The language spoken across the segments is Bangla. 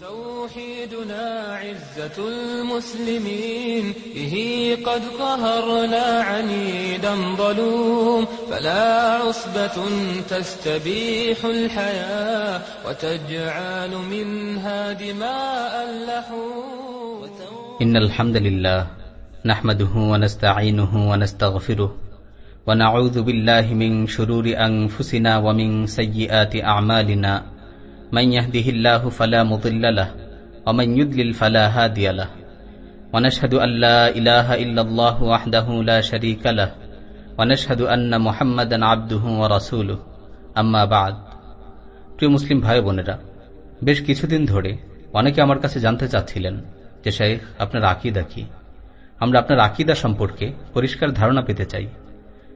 توحيدنا عزة المسلمين. به قد قهرنا عنيدا ظلوم. فلا عصبة تستبيح الحياة وتجعل منها دماء اللحوم. إن الحمد لله نحمده ونستعينه ونستغفره ونعوذ بالله من شرور أنفسنا ومن سيئات أعمالنا. من يهده الله فلا مضل له ومن يدلل فلا هادي له ونشهد أن لا إله إلا الله وحده لا شريك له ونشهد أن محمدا عبده ورسوله أما بعد প্রিয় মুসলিম ভাই বোনেরা, বেশ কিছুদিন ধরে অনেকে আমার কাছে জানতে চাচ্ছিলেন যে শেখ আপনার আকিদা কি? আমরা আপনার আকিদা সম্পর্কে পরিষ্কার ধারণা পেতে চাই।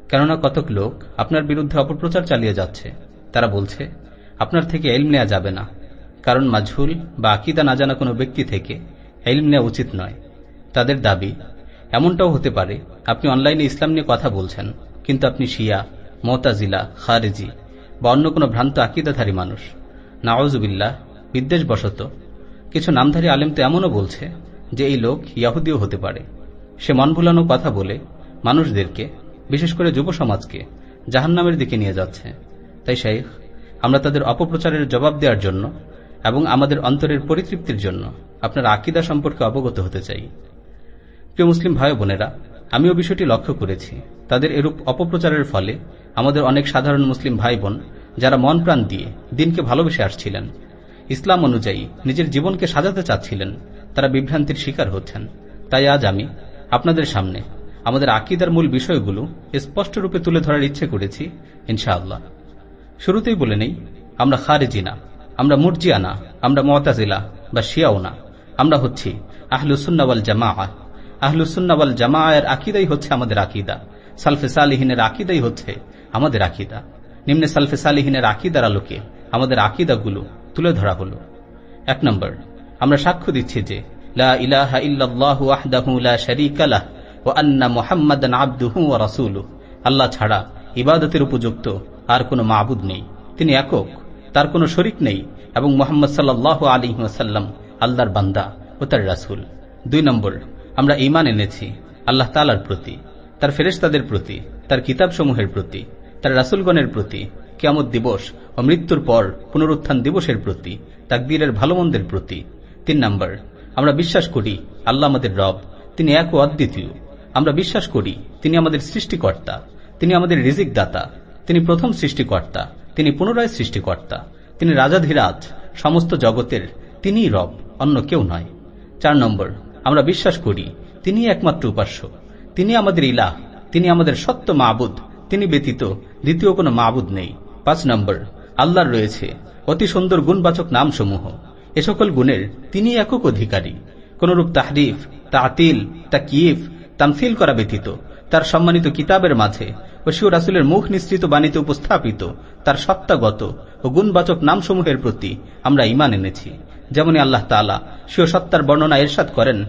কেননা কতক লোক আপনার বিরুদ্ধে অপপ্রচার চালিয়ে যাচ্ছে, তারা বলছে আপনার থেকে এলম নেওয়া যাবে না। কারণ মাঝহুল বা আকিদা না জানা কোনো ব্যক্তি থেকে এলম নেওয়া উচিত নয়। তাদের দাবি, এমনটাও হতে পারে, আপনি অনলাইনে ইসলাম নিয়ে কথা বলছেন, কিন্তু আপনি শিয়া, মতাজিলা, খারেজি বা অন্য কোনো ভ্রান্ত আকিদাধারী মানুষ। নাওয়াজুবিল্লাহ বিদ্বেষবশত, কিছু নামধারী আলেম তো এমনও বলছে যে এই লোক ইয়াহুদিও হতে পারে। সে মন ভুলানো কথা বলে মানুষদেরকে, বিশেষ করে যুব সমাজকে জাহান্নামের দিকে নিয়ে যাচ্ছে। তাই শেখ আমরা তাদের অপপ্রচারের জবাব দেওয়ার জন্য এবং আমাদের অন্তরের পরিতৃপ্তির জন্য আপনার আকিদা সম্পর্কে অবগত হতে চাই। প্রিয় মুসলিম ভাই বোনেরা, আমিও বিষয়টি লক্ষ্য করেছি। তাদের এরূপ অপপ্রচারের ফলে আমাদের অনেক সাধারণ মুসলিম ভাই বোন যারা মন প্রাণ দিয়ে দিনকে ভালোবেসে আসছিলেন, ইসলাম অনুযায়ী নিজের জীবনকে সাজাতে চাচ্ছিলেন, তারা বিভ্রান্তির শিকার হচ্ছেন। তাই আজ আমি আপনাদের সামনে আমাদের আকিদার মূল বিষয়গুলো স্পষ্ট রূপে তুলে ধরার ইচ্ছে করেছি, ইনশাআল্লাহ। শুরুতেই বলে নেই, আমরা খারেজি না আমরা মুরজিয়া না আমরা মতাজিলা বা শিয়াও না আমরা হচ্ছি আহলুসুন্নাওয়াল জামা আহলুসুন্নাওয়াল জামায়ের আকিদাই হচ্ছে আমাদের আকিদা। সালফে সালিহিনের আকিদাই হচ্ছে আমাদের আকিদা। নিম্নে সালফে সালিহিনের আকিদার আলোকে আমাদের আকিদাগুলো তুলে ধরা হল। এক নম্বর, আমরা সাক্ষ্য দিচ্ছি যে, লা লা আন্না আবদুহু আল্লাহ ছাড়া ইবাদতের উপযুক্ত আর কোনো মাবুদ নেই। তিনি একক, তার কোনো শরিক নেই এবং মোহাম্মদ সাল্লাহ আলী ওয়াসাল্লাম আল্লাহর বান্দা ও তার রাসুল। দুই নম্বর, আমরা ইমান এনেছি আল্লাহ তালার প্রতি, তার ফেরেশতাদের প্রতি, তার কিতাবসমূহের প্রতি, তার রাসুলগণের প্রতি, কিয়ামত দিবস ও মৃত্যুর পর পুনরুত্থান দিবসের প্রতি, তাকবীরের ভালোমন্দের প্রতি। তিন নম্বর, আমরা বিশ্বাস করি আল্লাহ আমাদের রব, তিনি এক ও অদ্বিতীয়। আমরা বিশ্বাস করি তিনি আমাদের সৃষ্টিকর্তা, তিনি আমাদের রিজিক দাতা তিনি প্রথম সৃষ্টিকর্তা, তিনি পুনরায় সৃষ্টিকর্তা, তিনি রাজাধিরাজ সমস্ত জগতের তিনিই রব, অন্য কেউ নয়। চার নম্বর, আমরা বিশ্বাস করি তিনি একমাত্র উপাস্য, তিনি আমাদের ইলাহ, তিনি আমাদের সত্য মাবুদ, তিনি ব্যতীত দ্বিতীয় কোনো মাবুদ নেই। পাঁচ নম্বর, আল্লাহর রয়েছে, অতি সুন্দর গুণবাচক নামসমূহ, এ সকল গুণের তিনি একক অধিকারী। কোনরূপ তাহরিফ, তাতিল তা কিয়েফ তামফিল করা ব্যতীত তার সম্মানিত কিতাবের মাঝে ও শিও রাসুলের মুখ নিশ্চিত বাণীতে উপস্থাপিত, তার সত্তাগত ও গুণবাচক নামসমূহের প্রতি আমরা ইমান এনেছি। যেমন আল্লাহ তালা শিও সত্তার বর্ণনা এরশাদ করেন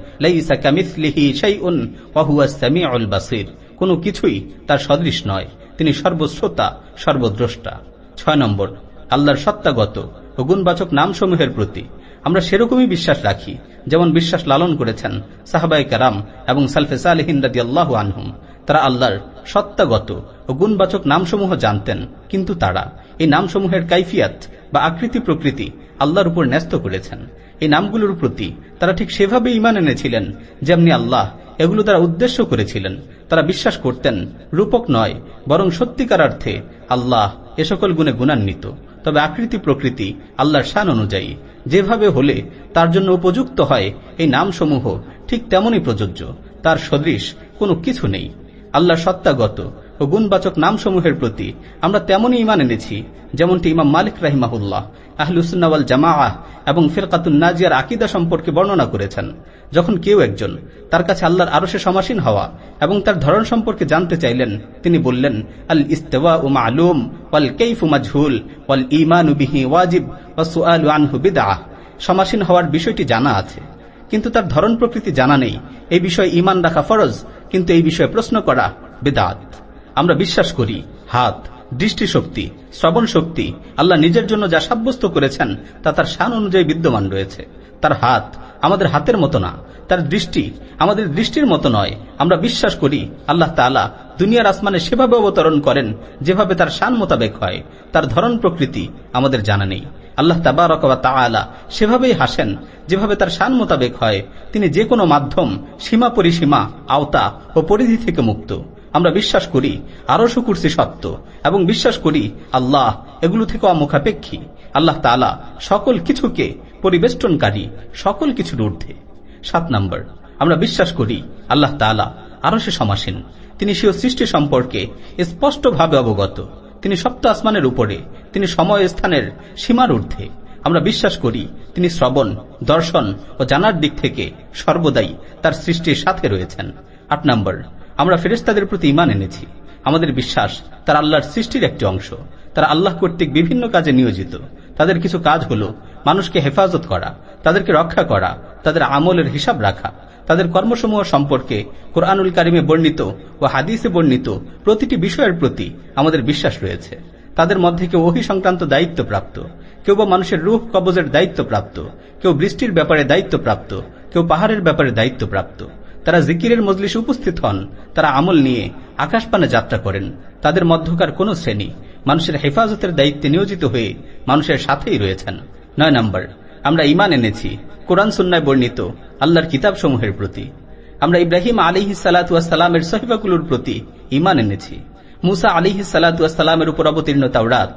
সামিউল বাসির। কোনো কিছুই তার সদৃশ নয়, তিনি সর্বশ্রোতা, সর্বদ্রষ্টা। ছয় নম্বর, আল্লাহর সত্তাগত ও গুণবাচক নামসমূহের প্রতি আমরা সেরকমই বিশ্বাস রাখি, যেমন বিশ্বাস লালন করেছেন সাহাবাই কারাম এবং সালফেসা সালেহিন রাজি আল্লাহ আনহুম। তারা আল্লাহর সত্তাগত ও গুণবাচক নামসমূহ জানতেন, কিন্তু তারা এই নামসমূহের কাইফিয়াত বা আকৃতি প্রকৃতি আল্লাহর উপর ন্যস্ত করেছেন। এই নামগুলোর প্রতি তারা ঠিক সেভাবে ইমান এনেছিলেন যেমনি আল্লাহ এগুলো তারা উদ্দেশ্য করেছিলেন। তারা বিশ্বাস করতেন, রূপক নয়, বরং সত্যিকার অর্থে আল্লাহ এ সকল গুণে গুণান্বিত। তবে আকৃতি প্রকৃতি আল্লাহর শান অনুযায়ী যেভাবে হলে তার জন্য উপযুক্ত হয়, এই নামসমূহ ঠিক তেমনই প্রযোজ্য। তার সদৃশ কোনো কিছু নেই। আল্লাহ সত্তাগত ও গুণবাচক নামসমূহের প্রতি আমরা তেমনই ইমান এনেছি, যেমনটি ইমাম মালিক রাহিমাহুল্লাহ আহলুসুন্নাওয়াল জামা এবং ফিরকাতুন নাজিয়ার আকিদা সম্পর্কে বর্ণনা করেছেন, যখন কেউ একজন তার কাছে আল্লাহর আরও সে সমাসীন হওয়া এবং তার ধরন সম্পর্কে জানতে চাইলেন, তিনি বললেন, আল ইস্তেওয়া ও আলুম ওয়াল কেইফু মাজহুল ওয়াল ইমানু ওয়াজিব ওয়াসুআল আনহু বিদআহ। সমাসীন হওয়ার বিষয়টি জানা আছে। কিন্তু তার ধরন প্রকৃতি জানা নেই। এই বিষয়ে ইমান রাখা ফরজ, কিন্তু এই বিষয়ে প্রশ্ন করা বেদাত। আমরা বিশ্বাস করি, হাত, দৃষ্টিশক্তি, শ্রবণ শক্তি, আল্লাহ নিজের জন্য যা সাব্যস্ত করেছেন, তা তার শান অনুযায়ী বিদ্যমান রয়েছে। তার হাত আমাদের হাতের মতো না, তার দৃষ্টি আমাদের দৃষ্টির মতো নয়। আমরা বিশ্বাস করি, আল্লাহ তালা দুনিয়ার আসমানে সেভাবে অবতরণ করেন, যেভাবে তার শান মোতাবেক হয়। তার ধরন প্রকৃতি আমাদের জানা নেই। আল্লাহ তাবারক তালা সেভাবেই হাসেন, যেভাবে তার শান মোতাবেক হয়। তিনি যে কোনো মাধ্যম সীমা পরিসীমা, আওতা ও পরিধি থেকে মুক্ত। আমরা বিশ্বাস করি আরও সুকুর্সি সত্য এবং বিশ্বাস করি আল্লাহ এগুলো থেকে অমুখাপেক্ষী। আল্লাহ তালা সকল কিছুকে পরিবেষ্টনকারী, সকল কিছুর ঊর্ধ্বে। সাত নম্বর, আমরা বিশ্বাস করি আল্লাহ তালা আরও সে সমাসীন। তিনি স্বীয় সৃষ্টি সম্পর্কে স্পষ্টভাবে অবগত। তিনি সপ্ত আসমানের উপরে, তিনি সময় স্থানের সীমার ঊর্ধ্বে আমরা বিশ্বাস করি, তিনি শ্রবণ, দর্শন ও জানার দিক থেকে সর্বদাই তার সৃষ্টির সাথে রয়েছেন। আট নম্বর, আমরা ফেরেস্তাদের প্রতি ইমান এনেছি। আমাদের বিশ্বাস তার আল্লাহর সৃষ্টির একটি অংশ। তারা আল্লাহ কর্তৃক বিভিন্ন কাজে নিয়োজিত। তাদের কিছু কাজ হল মানুষকে হেফাজত করা, তাদেরকে রক্ষা করা, তাদের আমলের হিসাব রাখা। তাদের কর্মসমূহ সম্পর্কে কোরআনুল কারিমে বর্ণিত ও হাদিসে বর্ণিত প্রতিটি বিষয়ের প্রতি আমাদের বিশ্বাস রয়েছে। তাদের মধ্যে কেউ ওহি সংক্রান্ত দায়িত্ব প্রাপ্ত, কেউ বা মানুষের রূপ কবজের দায়িত্ব প্রাপ্ত, কেউ বৃষ্টির ব্যাপারে দায়িত্ব প্রাপ্ত, কেউ পাহাড়ের ব্যাপারে দায়িত্ব প্রাপ্ত। তারা জিকিরের মজলিস উপস্থিত হন, তারা আমল নিয়ে আকাশপানে যাত্রা করেন। তাদের মধ্যকার কোন শ্রেণি মানুষের হেফাজতের দায়িত্বে নিয়োজিত হয়ে মানুষের সাথেই রয়েছেন। নয় নম্বর, আমরা ইমান এনেছি। কোরআন সুন্নায় বর্ণিত আল্লাহর কিতাবসমূহের প্রতি। আমরা ইব্রাহিম আলিহি সালাতামের সহিবাগুলোর প্রতি ইমান এনেছি। মুসা আলিহি সালাতামের উপর অবতীর্ণ তাওরাত,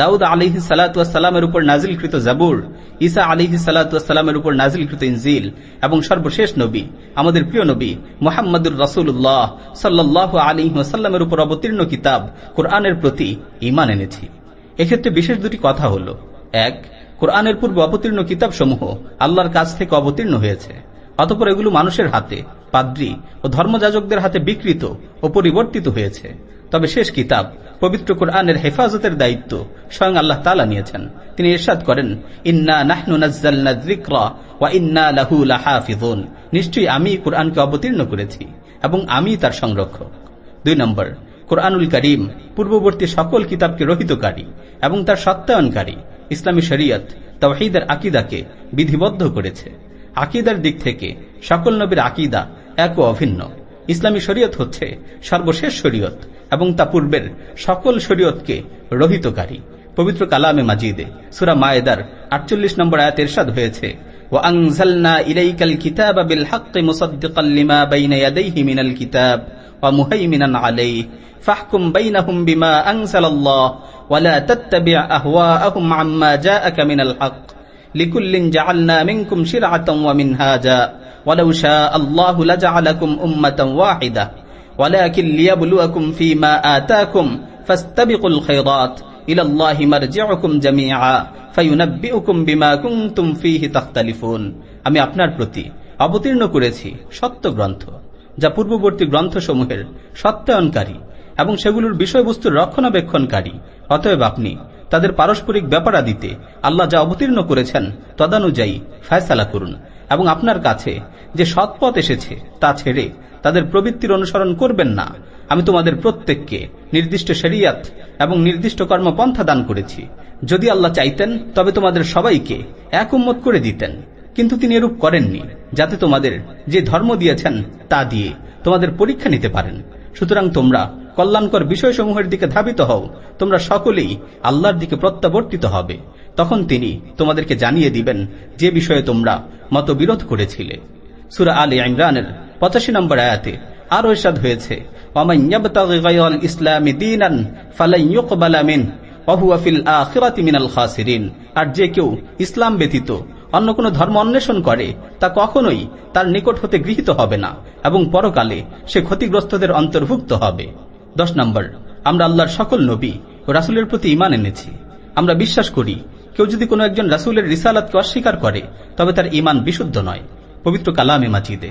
দাউদ আলিহি সালাতামের উপর নাজিলকৃত জাবুর ইসা আলিহি সালাতামের উপর নাজিলকৃত ইনজিল এবং সর্বশেষ নবী, আমাদের প্রিয় নবী মোহাম্মদুর রসুল্লাহ সাল্লাহ আলী ওসাল্লামের উপর অবতীর্ণ কিতাব কোরআনের প্রতি ইমান এনেছি। এক্ষেত্রে বিশেষ দুটি কথা হল। এক কোরআনের পূর্বে অবতীর্ণ কিতাবসমূহ আল্লাহর কাছ থেকে অবতীর্ণ হয়েছে। অতপর এগুলো মানুষের হাতে, পাদ্রী ও ধর্মযাজকদের হাতে বিকৃত ও পরিবর্তিত হয়েছে। তবে শেষ কিতাব, পবিত্র কোরআনের হেফাজতের দায়িত্ব স্বয়ং আল্লাহ তালা নিয়েছেন। তিনি এরশাদ করেন, ইন্না নাহনু ওয়া ইন্না লাহু লাহাফিজুন নিশ্চয়ই আমি কোরআনকে অবতীর্ণ করেছি এবং আমি তার সংরক্ষক। দুই নম্বর, কোরআনুল করিম পূর্ববর্তী সকল কিতাবকে রহিতকারী এবং তার সত্যায়নকারী। ইসলামী শরিয়ত তহিদের আকিদাকে বিধিবদ্ধ করেছে। আকিদার দিক থেকে সকল নবীর আকিদা এক ও অভিন্ন। ইসলামী শরীয়ত হচ্ছে সর্বশেষ শরীয়ত এবং তা পূর্বের সকল শরীয়তকে রহিতকারী। পবিত্র কালামে মাজিদে সুরা মায়েদার আটচল্লিশ নম্বর আয়াত এরশাদ হয়েছে وأنزلنا إليك الكتاب بالحق مصدقا لما بين يديه من الكتاب ومهيمنا عليه. فاحكم بينهم بما أنزل الله ولا تتبع أهواءهم عما جاءك من الحق. لكل جعلنا منكم شرعة ومنهاجا. ولو شاء الله لجعلكم أمة واحدة. ولكن ليبلوكم فيما آتاكم فاستبقوا الخيرات. বিমা আমি আপনার প্রতি অবতীর্ণ করেছি সত্য গ্রন্থ, যা পূর্ববর্তী গ্রন্থসমূহের সত্যায়নকারী এবং সেগুলোর বিষয়বস্তুর রক্ষণাবেক্ষণকারী। অতএব আপনি তাদের পারস্পরিক ব্যাপারাদিতে আল্লাহ যা অবতীর্ণ করেছেন তদানুযায়ী ফায়সালা করুন এবং আপনার কাছে যে সৎপথ এসেছে তা ছেড়ে তাদের প্রবৃত্তির অনুসরণ করবেন না। আমি তোমাদের প্রত্যেককে নির্দিষ্ট শরিয়াত এবং নির্দিষ্ট কর্মপন্থা দান করেছি। যদি আল্লাহ চাইতেন, তবে তোমাদের সবাইকে এক উম্মত করে দিতেন। কিন্তু তিনি এরূপ করেননি, যাতে তোমাদের যে ধর্ম দিয়েছেন, তা দিয়ে তোমাদের পরীক্ষা নিতে পারেন। সুতরাং তোমরা কল্যাণকর বিষয়সমূহের দিকে ধাবিত হও। তোমরা সকলেই আল্লাহর দিকে প্রত্যাবর্তিত হবে। তখন তিনি তোমাদেরকে জানিয়ে দিবেন যে বিষয়ে তোমরা মতবিরোধ করেছিলে। সুরা আলী ইমরানের পঁচাশি নম্বর আয়াতে আরও এসাদ হয়েছে। আর যে কেউ ইসলাম ব্যতীত অন্য কোন ধর্ম অন্বেষণ করে, তা কখনোই তার নিকট হতে গৃহীত হবে না এবং পরকালে সে ক্ষতিগ্রস্তদের অন্তর্ভুক্ত হবে। দশ নম্বর, আমরা আল্লাহর সকল নবী ও রাসুলের প্রতি ইমান এনেছি। আমরা বিশ্বাস করি, কেউ যদি কোনো একজন রাসুলের রিসালাতকে অস্বীকার করে, তবে তার ইমান বিশুদ্ধ নয়, পবিত্র কালামে মাজিদে।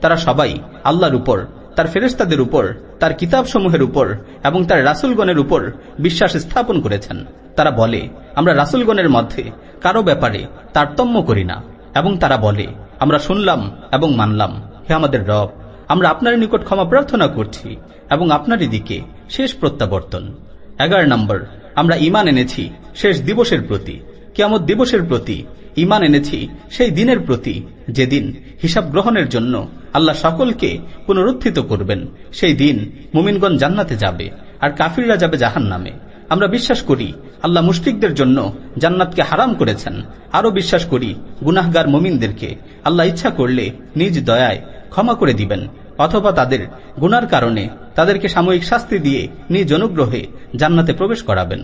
তারা সবাই আল্লাহর উপর, তার ফেরেস্তাদের উপর, তার কিতাবসমূহের উপর এবং তার রাসুলগণের উপর বিশ্বাস স্থাপন করেছেন। তারা বলে, আমরা রাসুলগণের মধ্যে কারও ব্যাপারে তারতম্য করি না। এবং তারা বলে, আমরা শুনলাম এবং মানলাম। হে আমাদের রব, আমরা আপনার নিকট ক্ষমা প্রার্থনা করছি এবং আপনারই দিকে শেষ প্রত্যাবর্তন। এগারো নম্বর, আমরা ইমান এনেছি শেষ দিবসের প্রতি কেমন দিবসের প্রতি ইমান এনেছি সেই দিনের প্রতি, যেদিন হিসাব গ্রহণের জন্য আল্লাহ সকলকে পুনরুত্থিত করবেন। সেই দিন মুমিনগঞ্জ জান্নাতে যাবে আর কাফিররা যাবে জাহান নামে আমরা বিশ্বাস করি আল্লাহ মুশরিকদের জন্য জান্নাতকে হারাম করেছেন। আরও বিশ্বাস করি গুনাহগার মুমিনদেরকে আল্লাহ ইচ্ছা করলে নিজ দয়ায় ক্ষমা করে দিবেন, অথবা তাদের গুনার কারণে তাদেরকে সাময়িক শাস্তি দিয়ে নিজ অনুগ্রহে জান্নাতে প্রবেশ করাবেন।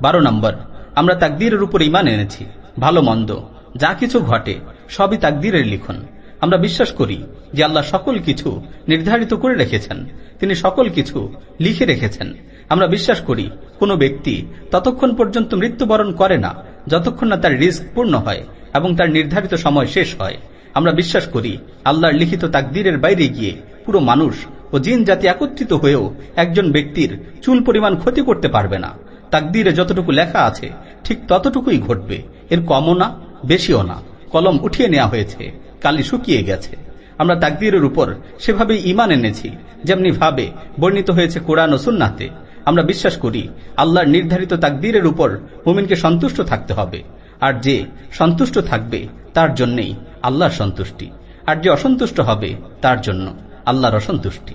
বারো নম্বর, আমরা তাকদীরের উপর ইমান এনেছি, ভালো মন্দ, যা কিছু ঘটে সবই তাকদীরের লিখন। আমরা বিশ্বাস করি যে আল্লাহ সকল কিছু নির্ধারিত করে রেখেছেন। তিনি সকল কিছু লিখে রেখেছেন। আমরা বিশ্বাস করি কোনো ব্যক্তি ততক্ষণ পর্যন্ত মৃত্যুবরণ করে না, যতক্ষণ না তার রিস্ক পূর্ণ হয় এবং তার নির্ধারিত সময় শেষ হয়। আমরা বিশ্বাস করি আল্লাহর লিখিত তাকদীরের বাইরে গিয়ে পুরো মানুষ ও জিন জাতি একত্রিত হয়েও একজন ব্যক্তির চুল পরিমাণ ক্ষতি করতে পারবে না। তাকদীরে যতটুকু লেখা আছে, ঠিক ততটুকুই ঘটবে। এর কমও না, বেশিও না। কলম উঠিয়ে নেওয়া হয়েছে। কালি শুকিয়ে গেছে। আমরা তাকদীরের উপর সেভাবে ইমান এনেছি, যেমনি ভাবে বর্ণিত হয়েছে কোরআন ও সুন্নাতে। আমরা বিশ্বাস করি, আল্লাহর নির্ধারিত তাকদীরের উপর মুমিনকে সন্তুষ্ট থাকতে হবে। আর যে সন্তুষ্ট থাকবে, তার জন্যই আল্লাহর সন্তুষ্টি। আর যে অসন্তুষ্ট হবে, তার জন্য আল্লাহর অসন্তুষ্টি।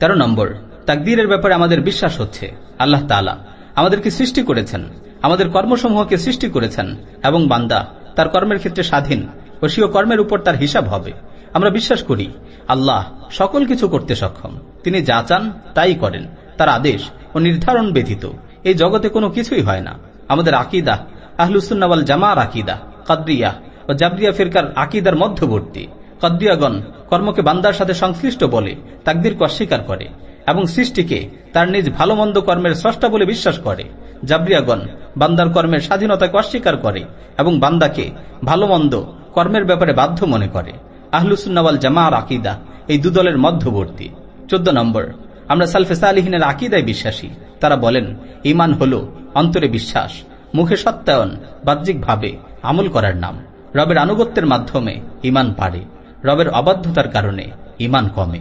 তেরো নম্বর, তাকদীরের ব্যাপারে আমাদের বিশ্বাস হচ্ছে, আল্লাহ তালা আমাদেরকে সৃষ্টি করেছেন। আমাদের কর্মসমূহকে সৃষ্টি করেছেন এবং বান্দা তার কর্মের ক্ষেত্রে স্বাধীন স্বীয় কর্মের উপর তার হিসাব হবে। আমরা বিশ্বাস করি, আল্লাহ সকল কিছু করতে সক্ষম। তিনি যা চান তাই করেন, তার আদেশ ও নির্ধারণ ব্যতীত। এই জগতে কোনো কিছুই হয় না। আমাদের আকিদা আহলুসুন্নাওয়াল জামার আকিদা, কাদ্রিয়া ও জাবরিয়া ফিরকার আকিদার মধ্যবর্তী। কদ্রিয়াগণ কর্মকে বান্দার সাথে সংশ্লিষ্ট বলে তাকদিরকে অস্বীকার করে এবং সৃষ্টিকে তার নিজ ভালো মন্দ কর্মের স্রষ্টা বলে বিশ্বাস করে। জাবরিয়াগণ বান্দার কর্মের স্বাধীনতাকে অস্বীকার করে এবং বান্দাকে ভালো মন্দ কর্মের ব্যাপারে বাধ্য মনে করে। আহলুসুন্নাওয়াল জামার আকিদা, এই দুদলের মধ্যবর্তী। চোদ্দ নম্বর, আমরা সালফেসা আলিহিনের আকিদায় বিশ্বাসী। তারা বলেন ইমান হল অন্তরে বিশ্বাস, মুখে সত্যায়ন, বাহ্যিকভাবে আমল করার নাম। রবের আনুগত্যের মাধ্যমে ইমান পারে রবের অবাধ্যতার কারণে ইমান কমে।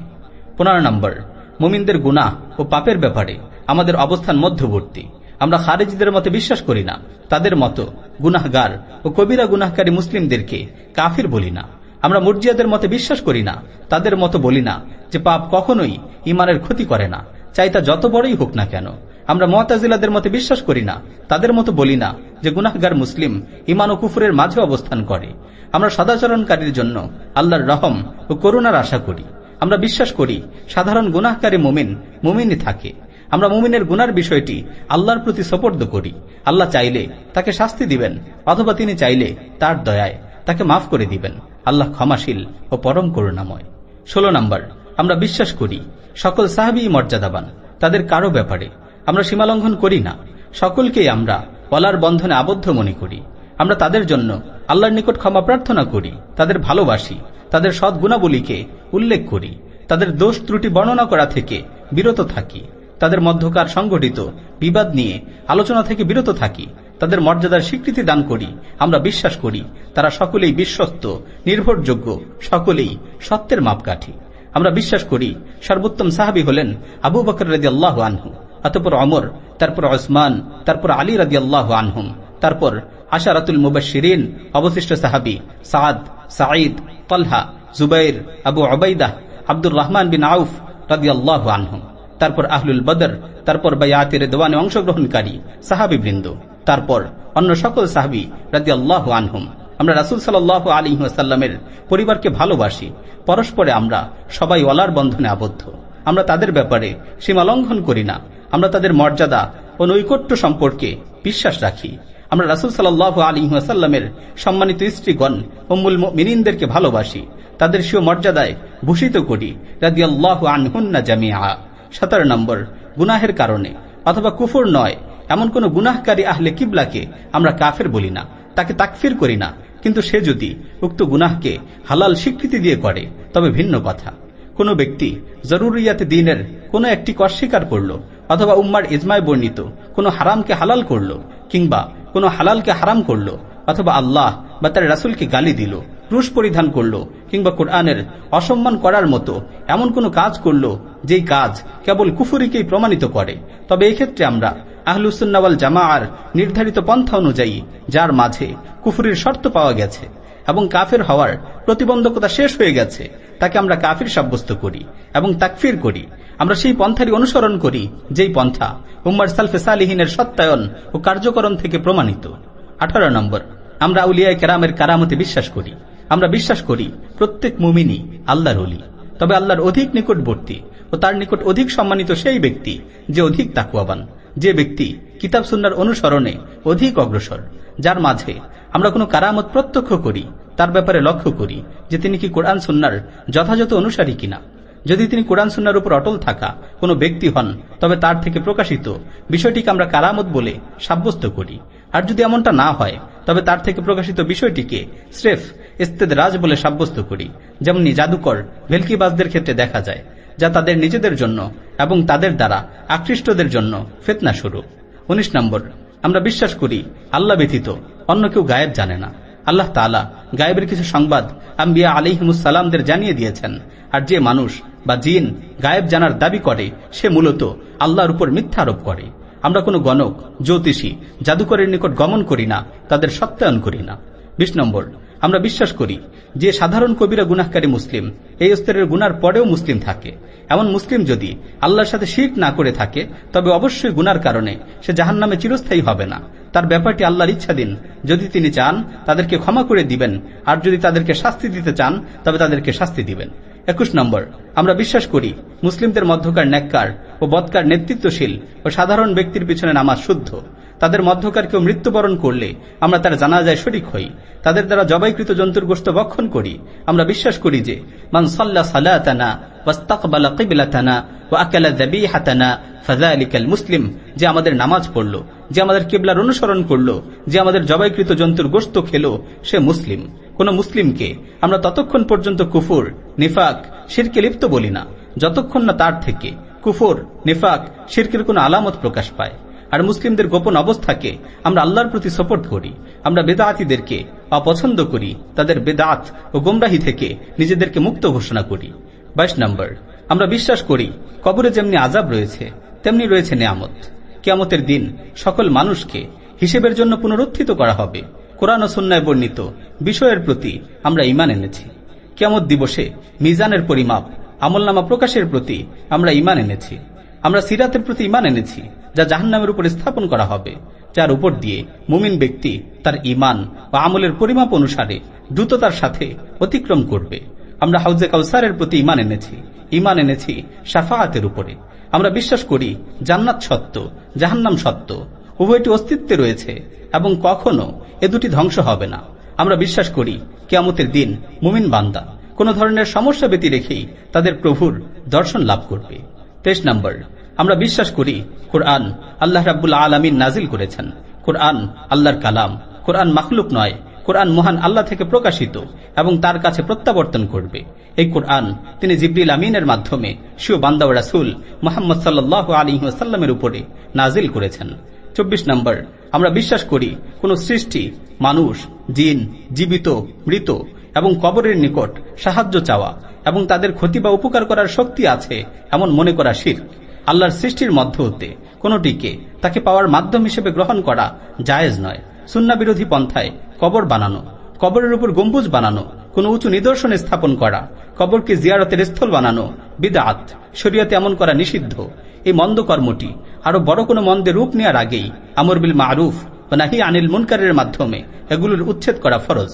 পনেরো নম্বর, মুমিনদের গুণা ও পাপের ব্যাপারে আমাদের অবস্থান মধ্যবর্তী। আমরা খারেজিদের মতে বিশ্বাস করি না। তাদের মতো গুনাহগার ও কবিরা গুনাহকারী মুসলিমদেরকে কাফির বলি না। আমরা মর্জিয়াদের মতে বিশ্বাস করি না। তাদের মতো বলি না যে পাপ কখনোই ইমানের ক্ষতি করে না। চাই তা যত বড়ই হোক না কেন। আমরা মতাজিলাদের মতে বিশ্বাস করি না। তাদের মতো বলি না যে গুনাহগার মুসলিম ইমান ও কুফুরের মাঝে অবস্থান করে। আমরা সদাচরণকারীর জন্য আল্লাহর রহম ও করুণার আশা করি। আমরা বিশ্বাস করি সাধারণ গুনাহকারী মুমিন মুমিনই থাকে। আমরা মুমিনের গুনার বিষয়টি আল্লাহর প্রতি সপর্দ করি। আল্লাহ চাইলে তাকে শাস্তি দিবেন, অথবা তিনি চাইলে তার দয়ায় তাকে মাফ করে দিবেন। আল্লাহ ক্ষমাশীল ও পরম করুণাময়। ষোলো নম্বর, আমরা বিশ্বাস করি, সকল সাহাবি মর্যাদাবান, তাদের কারও ব্যাপারে আমরা সীমালঙ্ঘন করি না। সকলকেই আমরা পলার বন্ধনে আবদ্ধ মনে করি। আমরা তাদের জন্য আল্লাহর নিকট ক্ষমা প্রার্থনা করি, তাদের ভালোবাসি, তাদের সৎ গুণাবলীকে উল্লেখ করি, তাদের দোষ ত্রুটি বর্ণনা করা থেকে বিরত থাকি। তাদের মধ্যকার সংগঠিত, বিবাদ নিয়ে আলোচনা থেকে বিরত থাকি, তাদের মর্যাদার স্বীকৃতি দান করি, আমরা বিশ্বাস করি, তারা সকলেই বিশ্বস্ত, নির্ভরযোগ্য, সকলেই সত্যের মাপকাঠি। আমরা বিশ্বাস করি, সর্বোত্তম সাহাবি হলেন আবু বকর রাজি আল্লাহ আনহু, অতপর অমর, তারপর ওসমান, তারপর আলী রাজি আল্লাহ আনহুম, তারপর আশারাতুল মুবাশিরিন অবশিষ্ট সাহাবি সাদ, সাঈদ, তলহা, জুবাইর, আবু অবাইদাহ আব্দুর রহমান বিন আউফ রাজি আল্লাহ আনহুম। তারপর আহলুল বদর, তারপর বায়াতের দেওয়ানে অংশগ্রহণকারী সাহাবি বৃন্দ, তারপর অন্য সকল সাহাবি রাজি আল্লাহ আনহুম। আমরা রাসুল সাল আলী সাল্লামের পরিবারকে ভালোবাসি, পরস্পরে আমরা সবাই ওয়ালার বন্ধনে আবদ্ধ। আমরা তাদের ব্যাপারে সীমা লঙ্ঘন করি না, আমরা তাদের মর্যাদা ও নৈকট্য সম্পর্কে বিশ্বাস রাখি। আমরা রাসুল সাল্লাহ আলী সাল্লামের সম্মানিত স্ত্রীগণ অম্মুল মিনিনদেরকে ভালোবাসি, তাদের স্বীয় মর্যাদায় ভূষিত করি রাজি আল্লাহ আনহুন্না জামিয়া সতেরো নম্বর, গুনাহের কারণে, অথবা কুফুর নয়। এমন কোন গুনাহকারী আহলে কিবলাকে আমরা কাফের বলি না। তাকে তাকফির করি না। কিন্তু সে যদি উক্ত গুনাহকে হালাল স্বীকৃতি দিয়ে করে, তবে ভিন্ন কথা। কোন ব্যক্তি জরুরিয়াতে দিনের কোন একটি কর স্বীকার করল, অথবা উম্মার ইজমায় বর্ণিত কোন হারামকে হালাল করল, কিংবা কোন হালালকে হারাম করল, অথবা আল্লাহ বা তার রাসুলকে গালি দিল ক্রুশ পরিধান করল কিংবা কোরআনের অসম্মান করার মতো এমন কোন কাজ করল যেই কাজ কেবল কুফুরিকেই প্রমাণিত করে। তবে এই ক্ষেত্রে আমরা আহলুসুন্নাওয়াল জামাআর নির্ধারিত পন্থা অনুযায়ী, যার মাঝে কুফুরির শর্ত পাওয়া গেছে এবং কাফের হওয়ার প্রতিবন্ধকতা শেষ হয়ে গেছে, তাকে আমরা কাফির সাব্যস্ত করি এবং তাকফির করি। আমরা সেই পন্থারই অনুসরণ করি, যেই পন্থা উম্মার সালফে সালিহিনের সত্যায়ন ও কার্যকরণ থেকে প্রমাণিত। আঠারো নম্বর, আমরা উলিয়ায় কেরামের কারামতে বিশ্বাস করি। আমরা বিশ্বাস করি, প্রত্যেক মুমিনই আল্লাহর অলি তবে আল্লাহর অধিক নিকটবর্তী ও তার নিকট অধিক সম্মানিত সেই ব্যক্তি যে অধিক তাকুয়াবান যে ব্যক্তি কিতাব সুন্নার অনুসরণে অধিক অগ্রসর। যার মাঝে আমরা কোনো কারামত প্রত্যক্ষ করি, তার ব্যাপারে লক্ষ্য করি যে তিনি কি কোরআন সুন্নার যথাযথ অনুসারী কিনা। যদি তিনি কোরআন সুন্নার উপর অটল থাকা কোনো ব্যক্তি হন, তবে তার থেকে প্রকাশিত বিষয়টিকে আমরা কারামত বলে সাব্যস্ত করি। আর যদি এমনটা না হয়, তবে তার থেকে প্রকাশিত বিষয়টিকে স্রেফ ইস্তেদ রাজ বলে সাব্যস্ত করি, যেমনি জাদুকর ভেলকিবাজদের ক্ষেত্রে দেখা যায়, যা তাদের নিজেদের জন্য এবং তাদের দ্বারা আকৃষ্টদের জন্য ফেতনা শুরু উনিশ নম্বর, আমরা বিশ্বাস করি আল্লাহ ব্যতীত অন্য কেউ গায়েব জানে না। আল্লাহ তালা গায়েবের কিছু সংবাদ আম্বিয়া আলিহিমুসালামদের জানিয়ে দিয়েছেন, আর যে মানুষ বা জিন গায়েব জানার দাবি করে, সে মূলত আল্লাহর উপর মিথ্যা আরোপ করে। আমরা কোনো গণক, জ্যোতিষী, জাদুকরের নিকট গমন করি না, তাদের সত্যায়ন করি না। বিশ নম্বর, আমরা বিশ্বাস করি, যে সাধারণ কবিরা গুনাহকারী মুসলিম, এই স্তরের গুনার পরেও মুসলিম থাকে। এমন মুসলিম যদি আল্লাহর সাথে শিখ না করে থাকে, তবে অবশ্যই গুনার কারণে সে জাহান নামে চিরস্থায়ী হবে না। তার ব্যাপারটি আল্লাহর ইচ্ছাধীন। যদি তিনি চান, তাদেরকে ক্ষমা করে দিবেন, আর যদি তাদেরকে শাস্তি দিতে চান, তবে তাদেরকে শাস্তি দিবেন। একুশ নম্বর আমরা বিশ্বাস করি, মুসলিমদের মধ্যকার ন্যাক্কার ও বৎকার নেতৃত্বশীল ও সাধারণ ব্যক্তির পিছনে নামাজ শুদ্ধ। তাদের মধ্যকার কেউ মৃত্যুবরণ করলে আমরা তার জানাজায় শরিক হই। তাদের দ্বারা জবাইকৃত জন্তুর গোস্ত বক্ষণ করি। আমরা বিশ্বাস করি যে, মান সাল্লা সালাতানা দাবিহাতানা ফাজালিকাল মুসলিম, যে আমাদের নামাজ পড়ল, যে আমাদের কেবলার অনুসরণ করল, যে আমাদের জবাইকৃত জন্তুর গোস্ত খেল, সে মুসলিম। কোন মুসলিমকে আমরা ততক্ষণ পর্যন্ত কুফুর, নিফাক, শিরকে লিপ্ত বলি না। যতক্ষণ না তার থেকে কুফর, নিফাক, শিরকের কোন আলামত প্রকাশ পায়। আর মুসলিমদের গোপন অবস্থাকে আমরা আল্লাহর প্রতি সপোর্ট করি। আমরা বেদাহাতিদেরকে অপছন্দ করি, তাদের বেদাত ও গোমরাহি থেকে নিজেদেরকে মুক্ত ঘোষণা করি। বাইশ নম্বর, আমরা বিশ্বাস করি, কবরে যেমনি আজাব রয়েছে, তেমনি রয়েছে নেয়ামত। কেয়ামতের দিন সকল মানুষকে হিসেবের জন্য পুনরুত্থিত করা হবে। কোরআন ও সন্ন্যায় বর্ণিত বিষয়ের প্রতি আমরা ইমান এনেছি। কেয়ামত দিবসে মিজানের পরিমাপ, আমলনামা প্রকাশের প্রতি আমরা ইমান এনেছি। আমরা সিরাতের প্রতি ইমান এনেছি, যা জাহান্নামের উপর স্থাপন করা হবে, যার উপর দিয়ে মুমিন ব্যক্তি তার ইমান বা আমলের পরিমাপ অনুসারে দ্রুততার সাথে অতিক্রম করবে। আমরা হাউজে কাউসারের প্রতি ইমান এনেছি ইমান এনেছি সাফাহাতের উপরে। আমরা বিশ্বাস করি জান্নাত সত্য, জাহান্নাম সত্য উভয়টি অস্তিত্বে রয়েছে এবং কখনো এ দুটি ধ্বংস হবে না। আমরা বিশ্বাস করি, কেয়ামতের দিন মুমিন বান্দা কোন ধরনের সমস্যা ব্যতী রেখেই তাদের প্রভুর দর্শন লাভ করবে। তেইশ নম্বর, আমরা বিশ্বাস করি, কোরআন আল্লাহ রাবুল আলমিন নাজিল করেছেন। কোরআন আল্লাহর কালাম, কোরআন মাখলুক নয়, কোরআন মহান আল্লাহ থেকে প্রকাশিত এবং তার কাছে প্রত্যাবর্তন করবে। এই কোরআন তিনি জিবরিল আমিনের মাধ্যমে শিও বান্দা রাসুল মোহাম্মদ সাল্লাহ আলী সাল্লামের উপরে নাজিল করেছেন। চব্বিশ নম্বর। আমরা বিশ্বাস করি, কোন সৃষ্টি, মানুষ, জিন, জীবিত, মৃত এবং কবরের নিকট সাহায্য চাওয়া এবং তাদের ক্ষতি বা উপকার করার শক্তি আছে এমন মনে করা শির। আল্লাহর সৃষ্টির মধ্য হতে কোনটিকে তাকে পাওয়ার মাধ্যম হিসেবে গ্রহণ করা জায়েজ নয়। সুন্না বিরোধী পন্থায় কবর বানানো, কবরের উপর গম্বুজ বানানো কোন উঁচু নিদর্শন স্থাপন করা, কবরকে জিয়ারতের স্থল বানানো, বিদাত, শরীয়তে এমন করা নিষিদ্ধ। এই মন্দ কর্মটি আরও বড় কোনো মন্দে রূপ নেওয়ার আগেই আমর বিল মারুফ ও নাহি আনিল মুনকারের মাধ্যমে এগুলোর উচ্ছেদ করা ফরজ।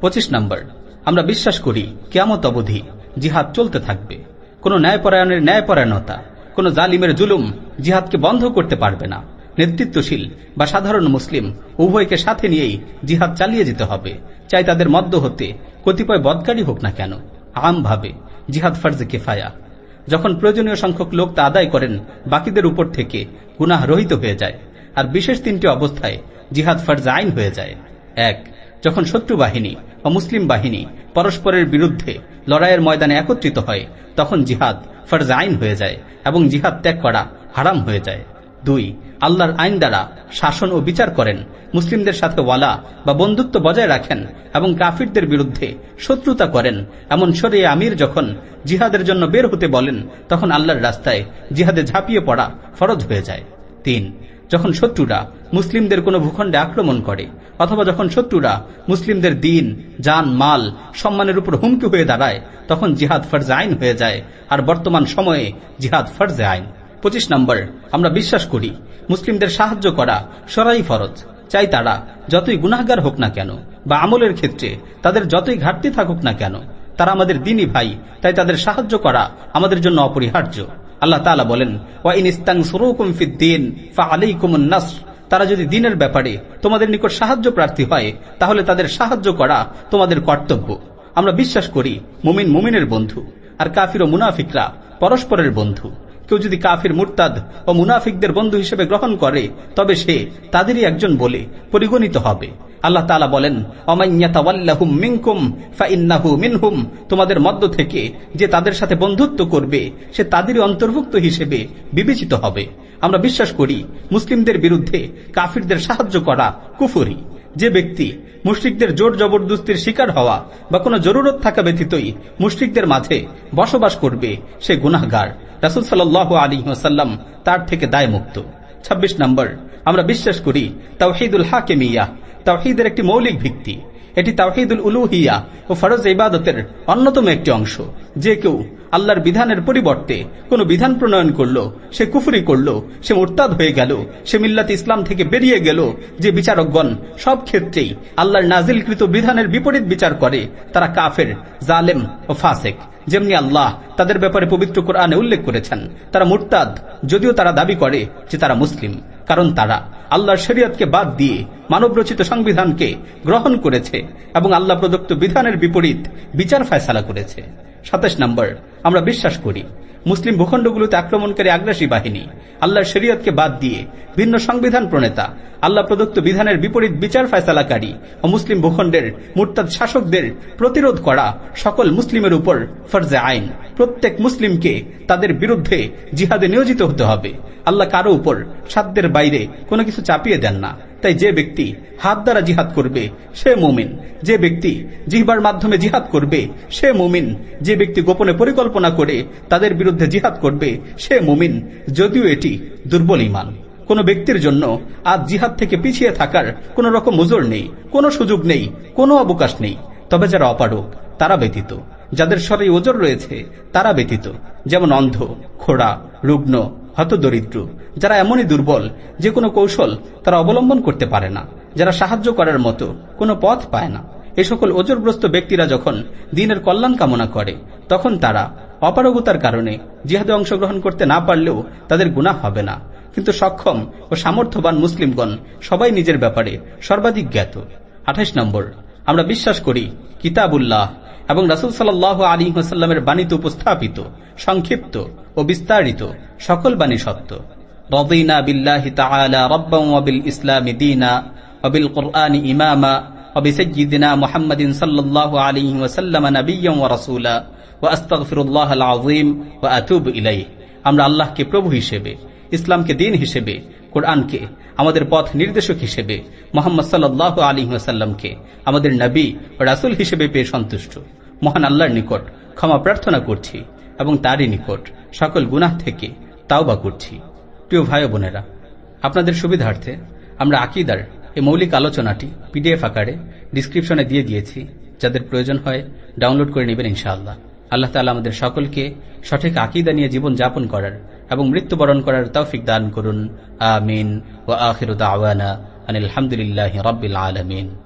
পঁচিশ নম্বর, আমরা বিশ্বাস করি কেয়ামত অবধি জিহাদ চলতে থাকবে। কোন ন্যায়পরায়ণের ন্যায়পরায়ণতা, কোন জালিমের জুলুম জিহাদকে বন্ধ করতে পারবে না। নেতৃত্বশীল বা সাধারণ মুসলিম উভয়কে সাথে নিয়েই জিহাদ চালিয়ে যেতে হবে। চাই তাদের মদ্য হতে কতিপয় বদকারী হোক না কেন আমভাবে জিহাদ ফার্জে কেফায়া। যখন প্রয়োজনীয় সংখ্যক লোক তা আদায় করেন, বাকিদের উপর থেকে গুনাহ রহিত হয়ে যায়, আর বিশেষ তিনটি অবস্থায় জিহাদ ফরজ আইন হয়ে যায়। এক, যখন শত্রু বাহিনী ও মুসলিম বাহিনী পরস্পরের বিরুদ্ধে লড়াইয়ের ময়দানে একত্রিত হয়, তখন জিহাদ ফরজ আইন হয়ে যায় এবং জিহাদ ত্যাগ করা হারাম হয়ে যায়। দুই, আল্লাহর আইন দ্বারা শাসন ও বিচার করেন, মুসলিমদের সাথে ওয়ালা বা বন্ধুত্ব বজায় রাখেন এবং কাফিরদের বিরুদ্ধে শত্রুতা করেন। এমন সরে আমির যখন জিহাদের জন্য বের হতে বলেন, তখন আল্লাহর রাস্তায় জিহাদে ঝাঁপিয়ে পড়া ফরজ হয়ে যায়। তিন, যখন শত্রুরা মুসলিমদের কোনো ভূখণ্ডে আক্রমণ করে, অথবা যখন শত্রুরা মুসলিমদের দিন যান মাল, সম্মানের উপর হুমকি হয়ে দাঁড়ায়, তখন জিহাদ ফরজে আইন হয়ে যায়, আর বর্তমান সময়ে জিহাদ ফরজে আইন। পঁচিশ নম্বর, আমরা বিশ্বাস করি, মুসলিমদের সাহায্য করা সরাই ফরজ, চাই তারা যতই গুনাহগার হোক না কেন, বা আমলের ক্ষেত্রে তাদের যতই ঘাটতি থাকুক না কেন, তারা আমাদের দিনই ভাই, তাই তাদের সাহায্য করা আমাদের জন্য অপরিহার্য। আল্লাহ তালা বলেন ওয়াইন ইস্তাং সুরুকুম ফিদ্দিন ফা আলাইকুমুন নাসর। তারা যদি দিনের ব্যাপারে তোমাদের নিকট সাহায্য প্রার্থী হয়, তাহলে তাদের সাহায্য করা তোমাদের কর্তব্য। আমরা বিশ্বাস করি, মুমিন মুমিনের বন্ধু, আর কাফির ও মুনাফিকরা পরস্পরের বন্ধু। কেউ যদি কাফির, মুরতাদ ও মুনাফিকদের বন্ধু হিসেবে গ্রহণ করে, তবে সে তাদেরই একজন বলে পরিগণিত হবে। আল্লাহ তালা বলেন মিনকুম মিনহুম। তোমাদের মধ্য থেকে যে তাদের সাথে বন্ধুত্ব করবে, সে তাদেরই অন্তর্ভুক্ত হিসেবে বিবেচিত হবে। আমরা বিশ্বাস করি, মুসলিমদের বিরুদ্ধে কাফিরদের সাহায্য করা কুফুরি। যে ব্যক্তি মুশ্রিকদের জোর জবরদস্তির শিকার হওয়া বা কোনো জরুরত থাকা ব্যতীতই মুশ্রিকদের মাঝে বসবাস করবে, সে গুনাহগার। রাসুল সাল্লাহ আলী ওসাল্লাম তার থেকে দায় মুক্ত ২৬ নম্বর, আমরা বিশ্বাস করি তাওহিদুল হাকেমিয়া, তাওহিদের একটি মৌলিক ভিত্তি। এটি তাওহিদুল উলুহিয়া ও ফরজ ইবাদতের অন্যতম একটি অংশ। যে কেউ আল্লাহর বিধানের পরিবর্তে কোন বিধান প্রণয়ন করল, সে কুফুরি করল, সে মোরতাদ হয়ে গেল, সে মিল্লাত ইসলাম থেকে বেরিয়ে গেল, যে বিচারকগণ সব ক্ষেত্রেই আল্লাহর নাজিলকৃত বিধানের বিপরীত বিচার করে, তারা কাফের, জালেম ও ফাসেক। যেমনি আল্লাহ তাদের ব্যাপারে পবিত্র কোরআনে উল্লেখ করেছেন, তারা মুরতাদ, যদিও তারা দাবি করে যে তারা মুসলিম। কারণ তারা আল্লাহর শরীয়তকে বাদ দিয়ে মানবরচিত সংবিধানকে গ্রহণ করেছে এবং আল্লাহ প্রদত্ত বিধানের বিপরীত বিচার ফয়সালা করেছে। সাতাশ নম্বর, আমরা বিশ্বাস করি, মুসলিম ভূখণ্ডগুলোতে আক্রমণকারী আগ্রাসী বাহিনী আল্লাহর শরীয়তকে বাদ দিয়ে ভিন্ন সংবিধান প্রণেতা, আল্লাহ প্রদত্ত বিধানের বিপরীত বিচার ফয়সালাকারী ও মুসলিম ভূখণ্ডের মুরতাদ শাসকদের প্রতিরোধ করা সকল মুসলিমের উপর ফরজে আইন। প্রত্যেক মুসলিমকে তাদের বিরুদ্ধে জিহাদে নিয়োজিত হতে হবে। আল্লাহ কারও উপর সাধ্যের বাইরে কোনো কিছু চাপিয়ে দেন না। তাই যে ব্যক্তি হাত দ্বারা জিহাদ করবে, সে মুমিন। যে ব্যক্তি জিহবার মাধ্যমে জিহাদ করবে, সে মুমিন। যে ব্যক্তি গোপনে পরিকল্পনা করে তাদের বিরুদ্ধে জিহাদ করবে, সে মুমিন। যদিও এটি দুর্বল ইমান কোন ব্যক্তির জন্য আজ জিহাদ থেকে পিছিয়ে থাকার কোন রকম ওজোর নেই, কোনো সুযোগ নেই, কোনো অবকাশ নেই। তবে যারা অপারক তারা ব্যতীত। যাদের স্বরে ওজোর রয়েছে, তারা ব্যতীত। যেমন অন্ধ, খোড়া, রুগ্ন হতদরিদ্র যারা এমনই দুর্বল, যে কোনো কৌশল তারা অবলম্বন করতে পারে না, যারা সাহায্য করার মতো কোনো পথ পায় না। এ সকল ওজরগ্রস্ত ব্যক্তিরা যখন দিনের কল্যাণ কামনা করে, তখন তারা অপারগতার কারণে জিহাদে অংশগ্রহণ করতে না পারলেও তাদের গুণা হবে না। কিন্তু সক্ষম ও সামর্থ্যবান মুসলিমগণ সবাই নিজের ব্যাপারে সর্বাধিক জ্ঞাত। আঠাইশ নম্বর, আমরা বিশ্বাস করি, কিতাবুল্লাহ এবং রাসুল সাল্লাহ আলী হাসাল্লামের বাণীতে উপস্থাপিত সংক্ষিপ্ত ও বিস্তারিত সকল বাণী সত্য রদিনা বিল্লাহি তাআলা রব্বাম ওয়াবিল ইসলামি দীনা ওয়াবিল কুরআনি ইমামা وبسيدنا محمد صلى الله عليه وسلم نبيا ورسولا واستغفر الله العظيم واتوب اليه আমরা আল্লাহকে প্রভু হিসেবে ইসলামকে দিন হিসেবে কোরআনকে, আমাদের পথ নির্দেশক হিসেবে, মোহাম্মদ সাল্লাহ আলী ওয়াসাল্লামকে, আমাদের নবী রাসুল হিসেবে পেয়ে সন্তুষ্ট। মহান আল্লাহর নিকট ক্ষমা প্রার্থনা করছি এবং তারই নিকট সকল গুনাহ থেকে তাওবা করছি। প্রিয় ভাই বোনেরা, আপনাদের সুবিধার্থে আমরা আকিদার এই মৌলিক আলোচনাটি পিডিএফ আকারে ডিসক্রিপশনে দিয়ে দিয়েছি। যাদের প্রয়োজন হয় ডাউনলোড করে নেবেন ইনশাআল্লাহ। আল্লাহ তালা আমাদের সকলকে সঠিক আকিদা নিয়ে জীবন যাপন করার এবং মৃত্যুবরণ করার তৌফিক দান করুন। আমিন। ও আখির দাওয়ানা আনিল আলহামদুলিল্লাহ রবিল আলমিন।